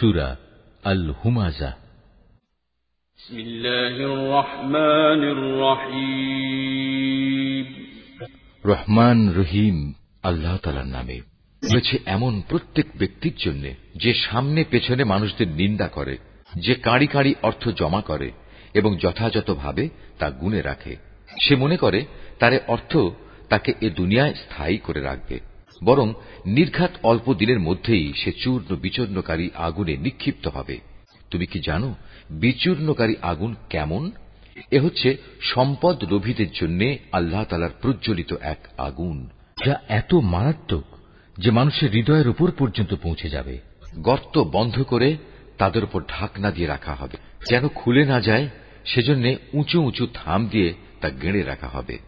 সুরা আল হুমাজা রহমান রহিম। আল্লাহ তালার নামে। হয়েছে এমন প্রত্যেক ব্যক্তির জন্য যে সামনে পেছনে মানুষদের নিন্দা করে যে কাঁড়ি কাঁড়ি অর্থ জমা করে এবং যথাযথভাবে তা গুনে রাখে। সে মনে করে তার অর্থ তাকে এ দুনিয়ায় স্থায়ী করে রাখবে। বরং নির্ঘাত অল্প দিনের মধ্যেই সে চূর্ণ বিচূর্ণকারী আগুনে নিক্ষিপ্ত হবে। তুমি কি জানো বিচূর্ণকারী আগুন কেমন? এ হচ্ছে সম্পদ লোভীদের জন্য আল্লাহ তালার প্রজ্বলিত এক আগুন। যা এত মারাত্মক যে মানুষের হৃদয়ের উপর পর্যন্ত পৌঁছে যাবে। গর্ত বন্ধ করে তাদের উপর ঢাকনা দিয়ে রাখা হবে। যেন খুলে না যায়, সেজন্য উঁচু উঁচু থাম দিয়ে তা গেড়ে রাখা হবে।